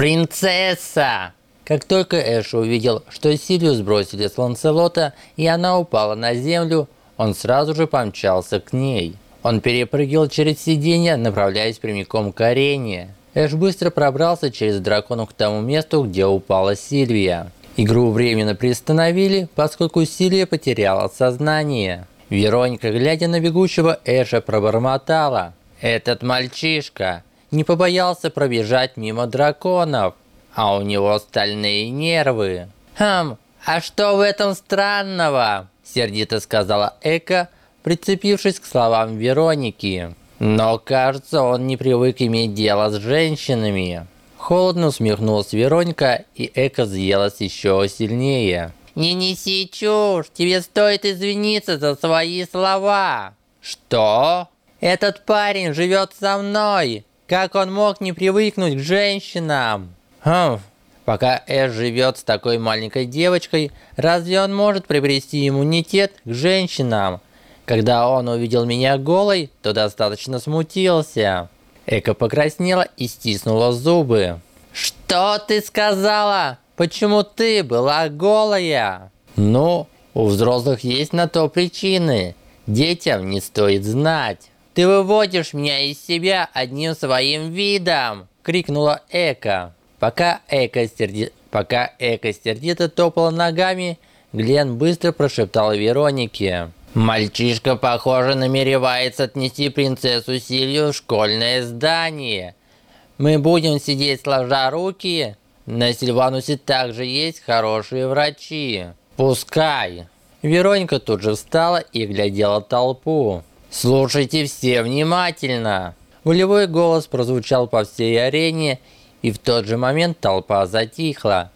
«Принцесса!» Как только Эш увидел, что Силию сбросили с Ланселота, и она упала на землю, он сразу же помчался к ней. Он перепрыгивал через сиденье, направляясь прямиком к арене. Эш быстро пробрался через дракону к тому месту, где упала Сильвия. Игру временно приостановили, поскольку Сильвия потеряла сознание. Вероника, глядя на бегущего Эша, пробормотала. «Этот мальчишка не побоялся пробежать мимо драконов а у него стальные нервы. Хм, а что в этом странного? Сердито сказала Эка, прицепившись к словам Вероники. Но, кажется, он не привык иметь дело с женщинами. Холодно усмехнулась Вероника, и Эка взъелась еще сильнее. «Не неси чушь! Тебе стоит извиниться за свои слова!» «Что?» «Этот парень живет со мной! Как он мог не привыкнуть к женщинам?» Хм, пока Эш живет с такой маленькой девочкой, разве он может приобрести иммунитет к женщинам? Когда он увидел меня голой, то достаточно смутился. Эка покраснела и стиснула зубы. «Что ты сказала? Почему ты была голая?» «Ну, у взрослых есть на то причины. Детям не стоит знать». «Ты выводишь меня из себя одним своим видом!» – крикнула Эка. Пока Эка, серди... Пока Эка сердито топала ногами, Глен быстро прошептал Веронике. «Мальчишка, похоже, намеревается отнести принцессу Силью в школьное здание. Мы будем сидеть сложа руки? На Сильванусе также есть хорошие врачи. Пускай!» Вероника тут же встала и глядела толпу. «Слушайте все внимательно!» Волевой голос прозвучал по всей арене, и в тот же момент толпа затихла.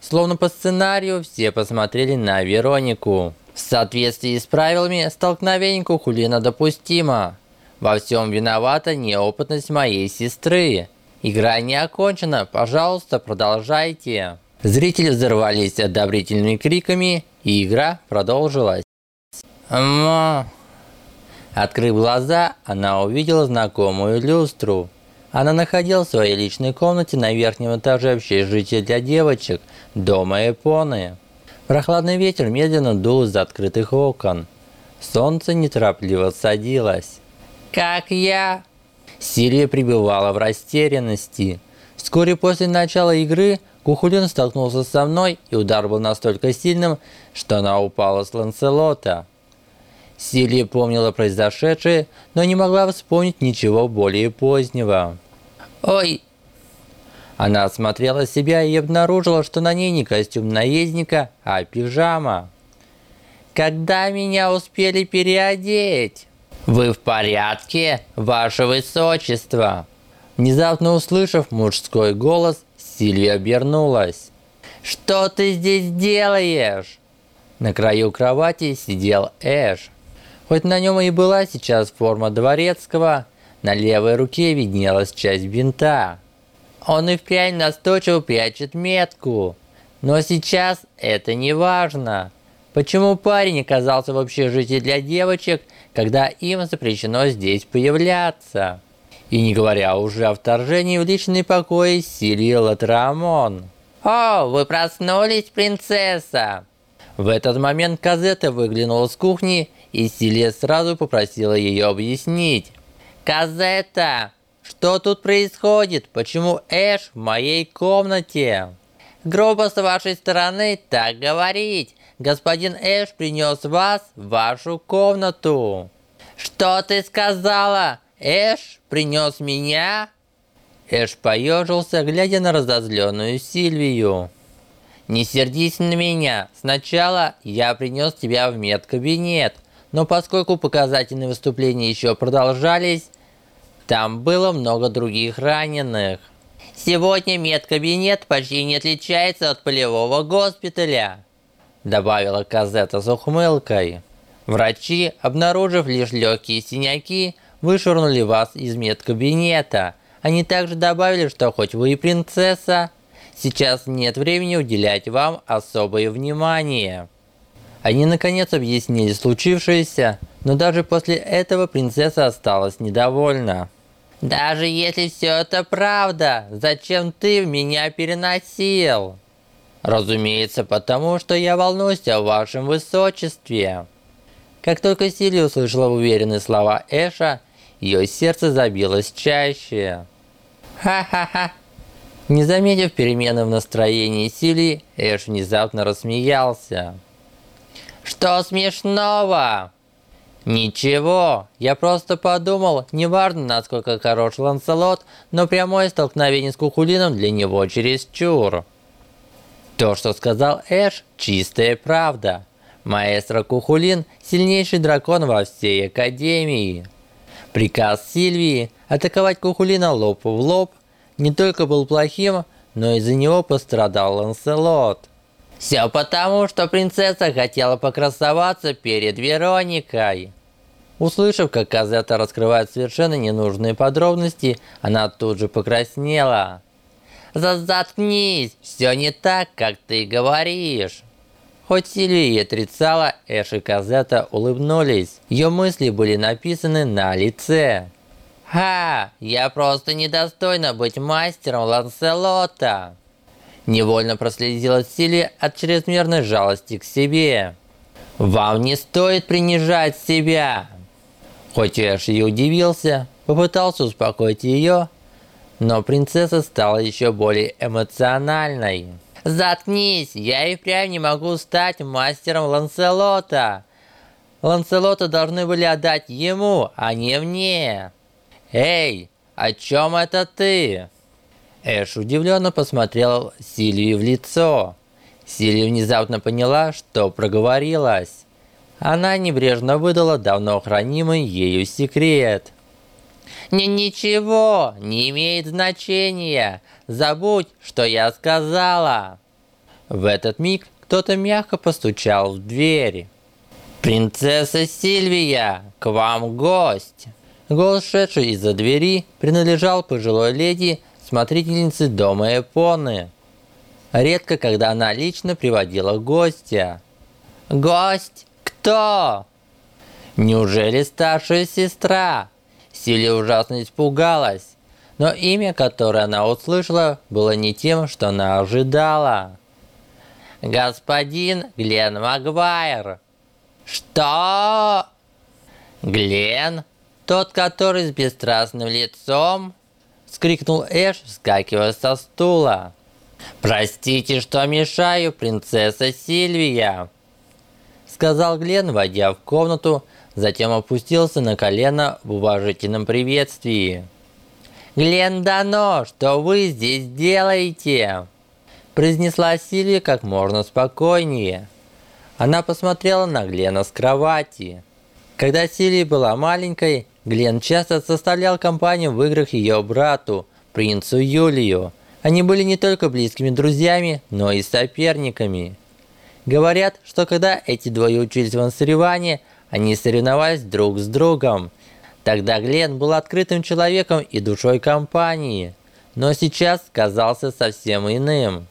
Словно по сценарию все посмотрели на Веронику. В соответствии с правилами, столкновение Кухулина допустимо. Во всем виновата неопытность моей сестры. Игра не окончена, пожалуйста, продолжайте. Зрители взорвались одобрительными криками, и игра продолжилась. Ма. Открыв глаза, она увидела знакомую люстру. Она находилась в своей личной комнате на верхнем этаже общежития для девочек, дома Эпоны. Прохладный ветер медленно дул из открытых окон. Солнце неторопливо садилось. «Как я?» Силия пребывала в растерянности. Вскоре после начала игры Кухулин столкнулся со мной, и удар был настолько сильным, что она упала с Ланселота. Силия помнила произошедшее, но не могла вспомнить ничего более позднего. «Ой!» Она осмотрела себя и обнаружила, что на ней не костюм наездника, а пижама. «Когда меня успели переодеть?» «Вы в порядке, ваше высочество?» Внезапно услышав мужской голос, Сильвия обернулась. «Что ты здесь делаешь?» На краю кровати сидел Эш. Хоть на нем и была сейчас форма дворецкого, на левой руке виднелась часть бинта. Он и впрямь настойчиво прячет метку. Но сейчас это не важно. Почему парень оказался в общежитии для девочек, когда им запрещено здесь появляться? И не говоря уже о вторжении в личный покой Силии Латрамон. «О, вы проснулись, принцесса!» В этот момент Казета выглянула с кухни, и Силия сразу попросила ее объяснить. «Казета, что тут происходит? Почему Эш в моей комнате?» «Грубо с вашей стороны так говорить. Господин Эш принес вас в вашу комнату». «Что ты сказала? Эш принес меня?» Эш поежился, глядя на разозленную Сильвию. «Не сердись на меня. Сначала я принес тебя в медкабинет, но поскольку показательные выступления еще продолжались, там было много других раненых. Сегодня медкабинет почти не отличается от полевого госпиталя, добавила Казета с ухмылкой. Врачи, обнаружив лишь легкие синяки, вышвырнули вас из медкабинета. Они также добавили, что хоть вы и принцесса, сейчас нет времени уделять вам особое внимание. Они наконец объяснили случившееся, но даже после этого принцесса осталась недовольна. Даже если все это правда, зачем ты меня переносил? Разумеется, потому что я волнуюсь о вашем высочестве. Как только Сили услышала уверенные слова Эша, ее сердце забилось чаще. Ха-ха-ха. Не заметив перемены в настроении Сили, Эш внезапно рассмеялся. Что смешного? Ничего, я просто подумал, неважно насколько хорош Ланселот, но прямое столкновение с Кухулином для него чересчур. То, что сказал Эш, чистая правда. Маэстро Кухулин – сильнейший дракон во всей Академии. Приказ Сильвии атаковать Кухулина лоб в лоб не только был плохим, но из-за него пострадал Ланселот. Все потому, что принцесса хотела покрасоваться перед Вероникой. Услышав, как Казета раскрывает совершенно ненужные подробности, она тут же покраснела. «Заткнись! Все не так, как ты говоришь!» Хоть Сильвия и отрицала, Эш и Казета улыбнулись. Ее мысли были написаны на лице. «Ха! Я просто недостойна быть мастером Ланселота!» Невольно проследила Силия от чрезмерной жалости к себе. «Вам не стоит принижать себя!» Хоть Эш и удивился, попытался успокоить ее, но принцесса стала еще более эмоциональной. «Заткнись! Я и прям не могу стать мастером Ланселота! Ланселота должны были отдать ему, а не мне!» «Эй, о чем это ты?» Эш удивленно посмотрел Сильвии в лицо. Сильвия внезапно поняла, что проговорилась. Она небрежно выдала давно хранимый ею секрет. «Не ничего, не имеет значения. Забудь, что я сказала!» В этот миг кто-то мягко постучал в дверь. «Принцесса Сильвия, к вам гость!» Голос, шедший из-за двери, принадлежал пожилой леди смотрительницы дома Эпоны. Редко, когда она лично приводила гостя. «Гость? Кто?» «Неужели старшая сестра?» Силия ужасно испугалась, но имя, которое она услышала, было не тем, что она ожидала. «Господин Глен Магуайр!» «Что?» «Глен? Тот, который с бесстрастным лицом?» Вскрикнул Эш, вскакивая со стула. «Простите, что мешаю, принцесса Сильвия!» Сказал Глен, войдя в комнату, затем опустился на колено в уважительном приветствии. «Глен Дано, что вы здесь делаете?» Произнесла Сильвия как можно спокойнее. Она посмотрела на Глена с кровати. Когда Сильвия была маленькой, Глен часто составлял компанию в играх ее брату, принцу Юлию. Они были не только близкими друзьями, но и соперниками. Говорят, что когда эти двое учились в соревновании, они соревновались друг с другом. Тогда Глен был открытым человеком и душой компании, но сейчас казался совсем иным.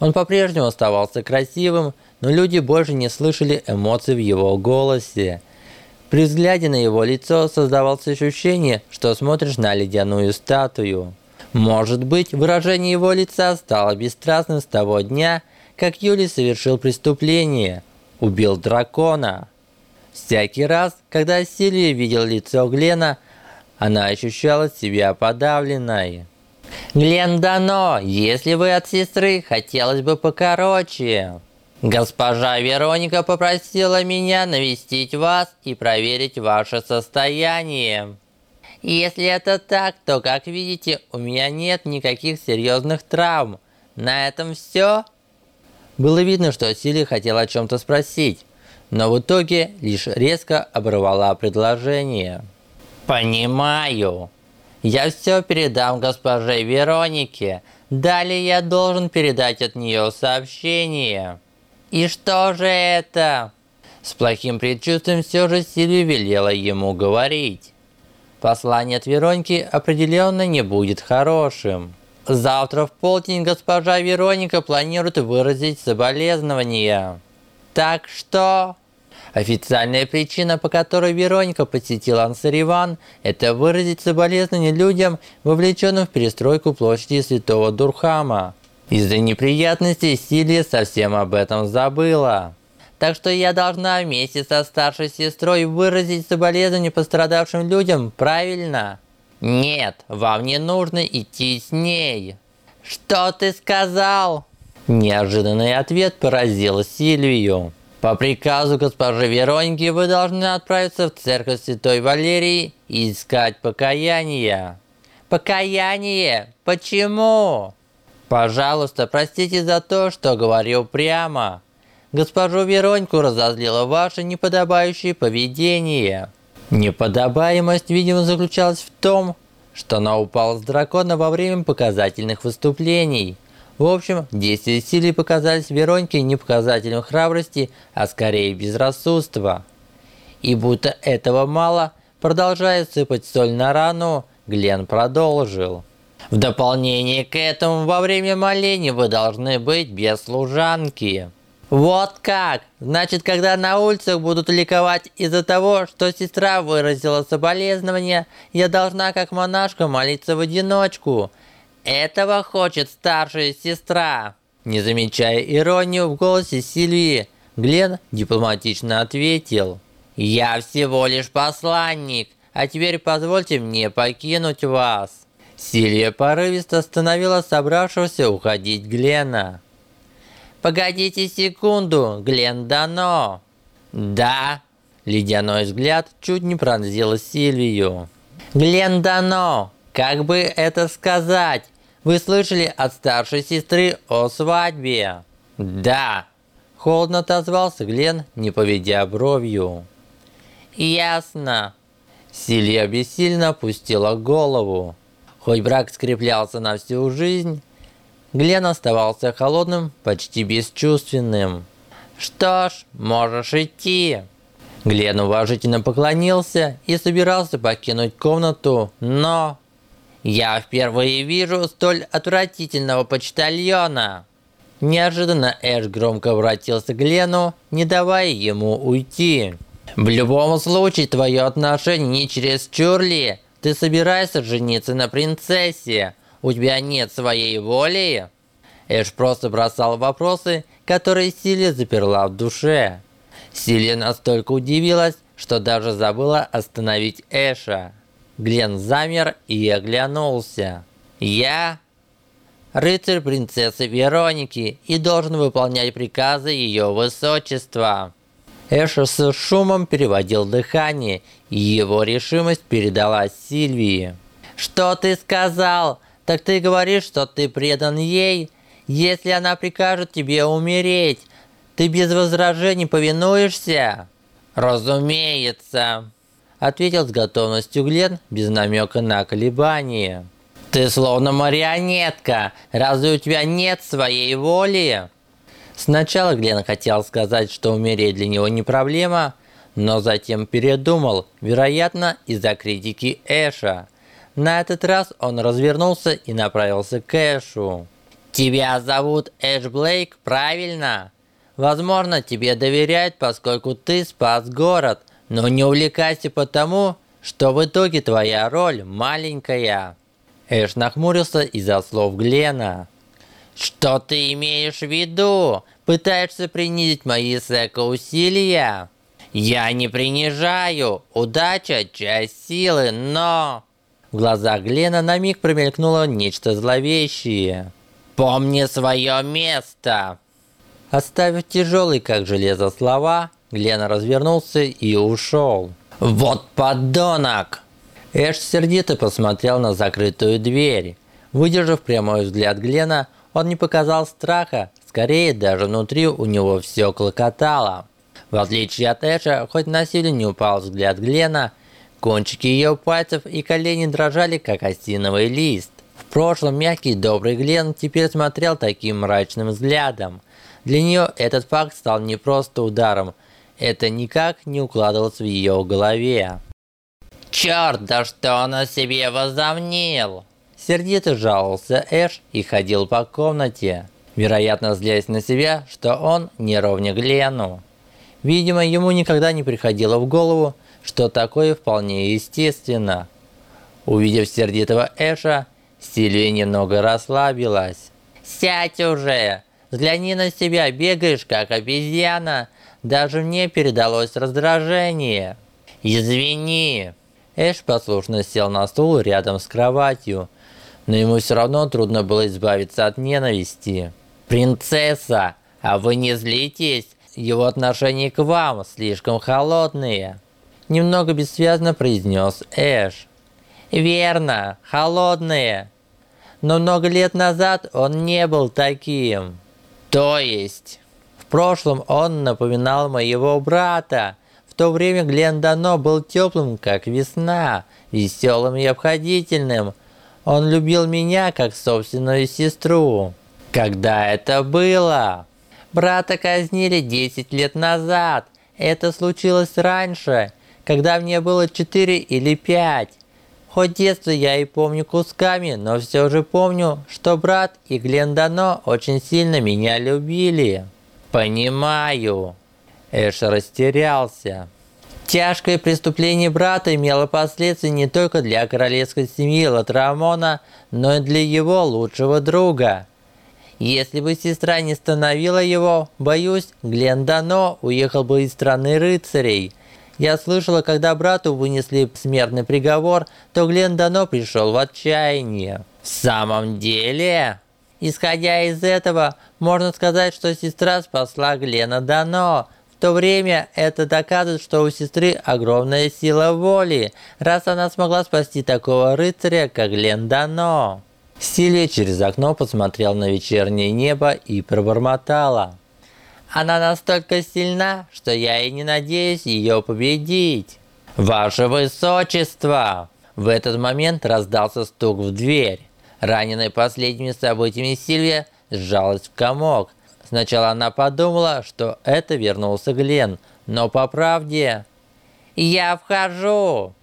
Он по-прежнему оставался красивым, но люди больше не слышали эмоций в его голосе. При взгляде на его лицо создавалось ощущение, что смотришь на ледяную статую. Может быть, выражение его лица стало бесстрастным с того дня, как Юлий совершил преступление, убил дракона. Всякий раз, когда Сильвия видел лицо Глена, она ощущала себя подавленной. «Глен Дано, если вы от сестры, хотелось бы покороче». Госпожа Вероника попросила меня навестить вас и проверить ваше состояние. Если это так, то, как видите, у меня нет никаких серьезных травм. На этом все. Было видно, что Сили хотела о чем-то спросить, но в итоге лишь резко оборвала предложение. Понимаю. Я все передам госпоже Веронике. Далее я должен передать от нее сообщение. «И что же это?» С плохим предчувствием все же Сильвия велела ему говорить. Послание от Вероники определенно не будет хорошим. Завтра в полдень госпожа Вероника планирует выразить соболезнования. Так что... Официальная причина, по которой Вероника посетила Ансариван, это выразить соболезнования людям, вовлеченным в перестройку площади Святого Дурхама. Из-за неприятностей Силия совсем об этом забыла. Так что я должна вместе со старшей сестрой выразить соболезнования пострадавшим людям, правильно? Нет, вам не нужно идти с ней. Что ты сказал? Неожиданный ответ поразил Сильвию. По приказу госпожи Вероники вы должны отправиться в церковь Святой Валерии и искать покаяние. Покаяние? Почему? Пожалуйста, простите за то, что говорил прямо. Госпожу Веронику разозлило ваше неподобающее поведение. Неподобаемость, видимо, заключалась в том, что она упала с дракона во время показательных выступлений. В общем, действия Силии показались Веронике не показателем храбрости, а скорее безрассудства. И будто этого мало, продолжая сыпать соль на рану, Глен продолжил. В дополнение к этому, во время моления вы должны быть без служанки. Вот как! Значит, когда на улицах будут ликовать из-за того, что сестра выразила соболезнования, я должна как монашка молиться в одиночку. Этого хочет старшая сестра. Не замечая иронию в голосе Сильвии, Глен дипломатично ответил. «Я всего лишь посланник, а теперь позвольте мне покинуть вас». Сильвия порывисто остановила собравшегося уходить Глена. Погодите секунду, Глен Дано. Да. Ледяной взгляд чуть не пронзил Сильвию. Глен Дано, как бы это сказать? Вы слышали от старшей сестры о свадьбе? Да. Холодно отозвался Глен, не поведя бровью. Ясно. Силья бессильно опустила голову. Хоть брак скреплялся на всю жизнь, Глен оставался холодным, почти бесчувственным. «Что ж, можешь идти». Глен уважительно поклонился и собирался покинуть комнату, но... «Я впервые вижу столь отвратительного почтальона!» Неожиданно Эш громко обратился к Глену, не давая ему уйти. «В любом случае, твое отношение не через Чурли. Ты собираешься жениться на принцессе, у тебя нет своей воли?» Эш просто бросал вопросы, которые Силия заперла в душе. Силия настолько удивилась, что даже забыла остановить Эша. Глен замер и оглянулся. «Я рыцарь принцессы Вероники и должен выполнять приказы ее высочества». Эша с шумом переводил дыхание, и его решимость передалась Сильвии. «Что ты сказал? Так ты говоришь, что ты предан ей? Если она прикажет тебе умереть, ты без возражений повинуешься?» «Разумеется», — ответил с готовностью Глен без намека на колебание. «Ты словно марионетка. Разве у тебя нет своей воли?» Сначала Глен хотел сказать, что умереть для него не проблема, но затем передумал, вероятно, из-за критики Эша. На этот раз он развернулся и направился к Эшу. «Тебя зовут Эш Блейк, правильно? Возможно, тебе доверяют, поскольку ты спас город, но не увлекайся потому, что в итоге твоя роль маленькая». Эш нахмурился из-за слов Глена. «Что ты имеешь в виду? Пытаешься принизить мои сэко-усилия?» «Я не принижаю. Удача – часть силы, но...» В глазах Глена на миг промелькнуло нечто зловещее. «Помни свое место!» Оставив тяжелый, как железо, слова, Глен развернулся и ушел. «Вот подонок!» Эш сердито посмотрел на закрытую дверь. Выдержав прямой взгляд Глена, он не показал страха, скорее даже внутри у него все клокотало. В отличие от Эша, хоть на силе не упал взгляд Глена, Кончики ее пальцев и колени дрожали, как осиновый лист. В прошлом мягкий добрый Глен теперь смотрел таким мрачным взглядом. Для нее этот факт стал не просто ударом, это никак не укладывалось в ее голове. «Черт, да что он о себе возомнил!» Сердито жаловался Эш и ходил по комнате, вероятно злясь на себя, что он не ровня Глену. Видимо, ему никогда не приходило в голову, что такое вполне естественно. Увидев сердитого Эша, Сильвия немного расслабилась. «Сядь уже! Взгляни на себя, бегаешь как обезьяна! Даже мне передалось раздражение!» «Извини!» Эш послушно сел на стул рядом с кроватью, но ему все равно трудно было избавиться от ненависти. «Принцесса, а вы не злитесь? Его отношение к вам слишком холодные!» Немного бессвязно произнес Эш. «Верно, холодные. Но много лет назад он не был таким. То есть, в прошлом он напоминал моего брата, в то время Глен Дано был теплым, как весна, веселым и обходительным. Он любил меня, как собственную сестру. Когда это было? Брата казнили 10 лет назад. Это случилось раньше, когда мне было 4 или 5. Хоть детство я и помню кусками, но все же помню, что брат и Глен Дано очень сильно меня любили. Понимаю. Эш растерялся. Тяжкое преступление брата имело последствия не только для королевской семьи Латрамона, но и для его лучшего друга. Если бы сестра не остановила его, боюсь, Глен Дано уехал бы из страны рыцарей. Я слышала, когда брату вынесли смертный приговор, то Глен Дано пришел в отчаяние. В самом деле... Исходя из этого, можно сказать, что сестра спасла Глена Дано. В то время это доказывает, что у сестры огромная сила воли, раз она смогла спасти такого рыцаря, как Глен Сильвия через окно посмотрела на вечернее небо и пробормотала. Она настолько сильна, что я и не надеюсь ее победить. Ваше Высочество! В этот момент раздался стук в дверь. Раненая последними событиями Сильвия сжалась в комок. Сначала она подумала, что это вернулся Глен, но по правде... «Я вхожу!»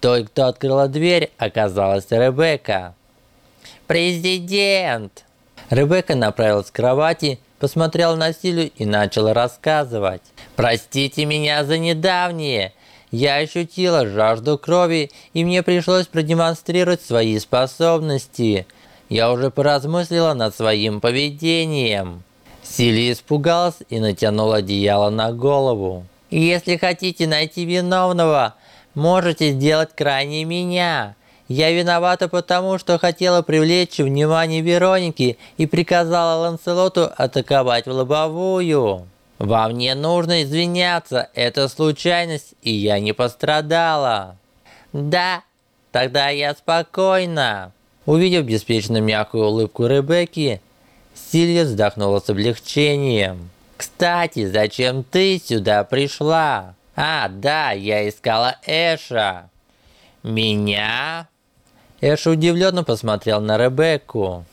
Той, кто открыла дверь, оказалась Ребекка. «Президент!» Ребекка направилась к кровати, посмотрела на Силю и начала рассказывать. «Простите меня за недавнее. Я ощутила жажду крови, и мне пришлось продемонстрировать свои способности. Я уже поразмыслила над своим поведением. Сили испугалась и натянула одеяло на голову. «Если хотите найти виновного, можете сделать крайне меня. Я виновата потому, что хотела привлечь внимание Вероники и приказала Ланселоту атаковать в лобовую». Вам не нужно извиняться, это случайность, и я не пострадала. Да, тогда я спокойна. Увидев беспечно мягкую улыбку Ребекки, Сильвия вздохнула с облегчением. Кстати, зачем ты сюда пришла? А, да, я искала Эша. Меня? Эш удивленно посмотрел на Ребекку.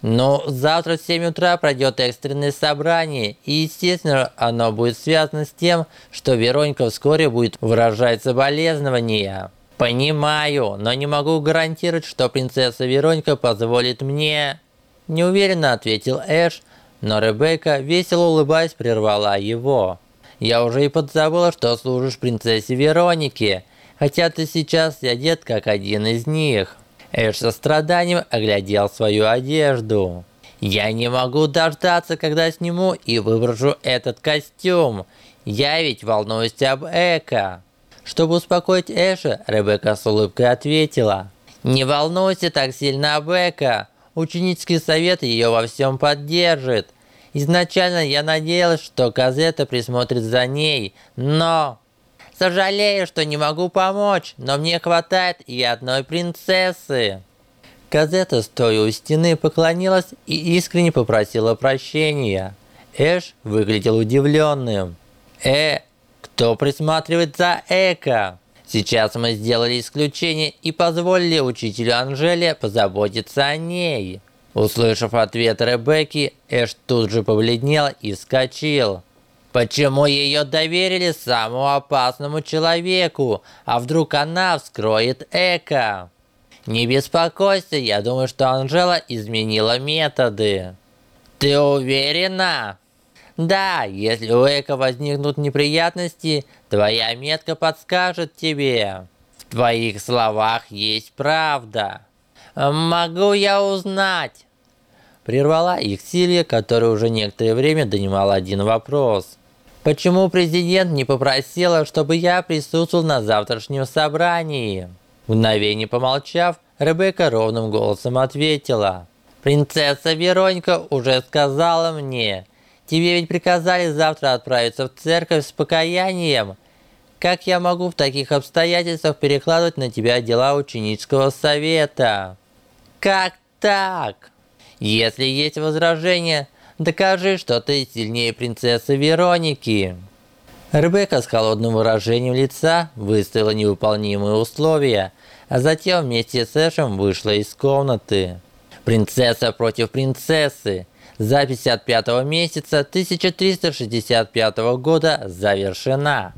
Но завтра в 7 утра пройдет экстренное собрание, и естественно оно будет связано с тем, что Вероника вскоре будет выражать соболезнования. Понимаю, но не могу гарантировать, что принцесса Вероника позволит мне... Неуверенно ответил Эш, но Ребекка, весело улыбаясь, прервала его. Я уже и подзабыла, что служишь принцессе Веронике, хотя ты сейчас одет как один из них. Эш со страданием оглядел свою одежду. «Я не могу дождаться, когда сниму и выброшу этот костюм. Я ведь волнуюсь об Эко». Чтобы успокоить Эша, Ребекка с улыбкой ответила. «Не волнуйся так сильно об Эко. Ученический совет ее во всем поддержит. Изначально я надеялась, что Казета присмотрит за ней, но Сожалею, что не могу помочь, но мне хватает и одной принцессы. Казета, стоя у стены, поклонилась и искренне попросила прощения. Эш выглядел удивленным. «Э, кто присматривает за Эко?» Сейчас мы сделали исключение и позволили учителю Анжеле позаботиться о ней. Услышав ответ Ребекки, Эш тут же побледнел и вскочил. Почему ее доверили самому опасному человеку? А вдруг она вскроет Эко? Не беспокойся, я думаю, что Анжела изменила методы. Ты уверена? Да, если у Эка возникнут неприятности, твоя метка подскажет тебе. В твоих словах есть правда. Могу я узнать? Прервала их Силья, которая уже некоторое время донимала один вопрос. Почему президент не попросила, чтобы я присутствовал на завтрашнем собрании? Мгновение помолчав, Ребекка ровным голосом ответила. Принцесса Вероника уже сказала мне, тебе ведь приказали завтра отправиться в церковь с покаянием. Как я могу в таких обстоятельствах перекладывать на тебя дела ученического совета? Как так? Если есть возражения, докажи, что ты сильнее принцессы Вероники. Ребекка с холодным выражением лица выставила невыполнимые условия, а затем вместе с Эшем вышла из комнаты. Принцесса против принцессы. Запись от пятого месяца 1365 года завершена.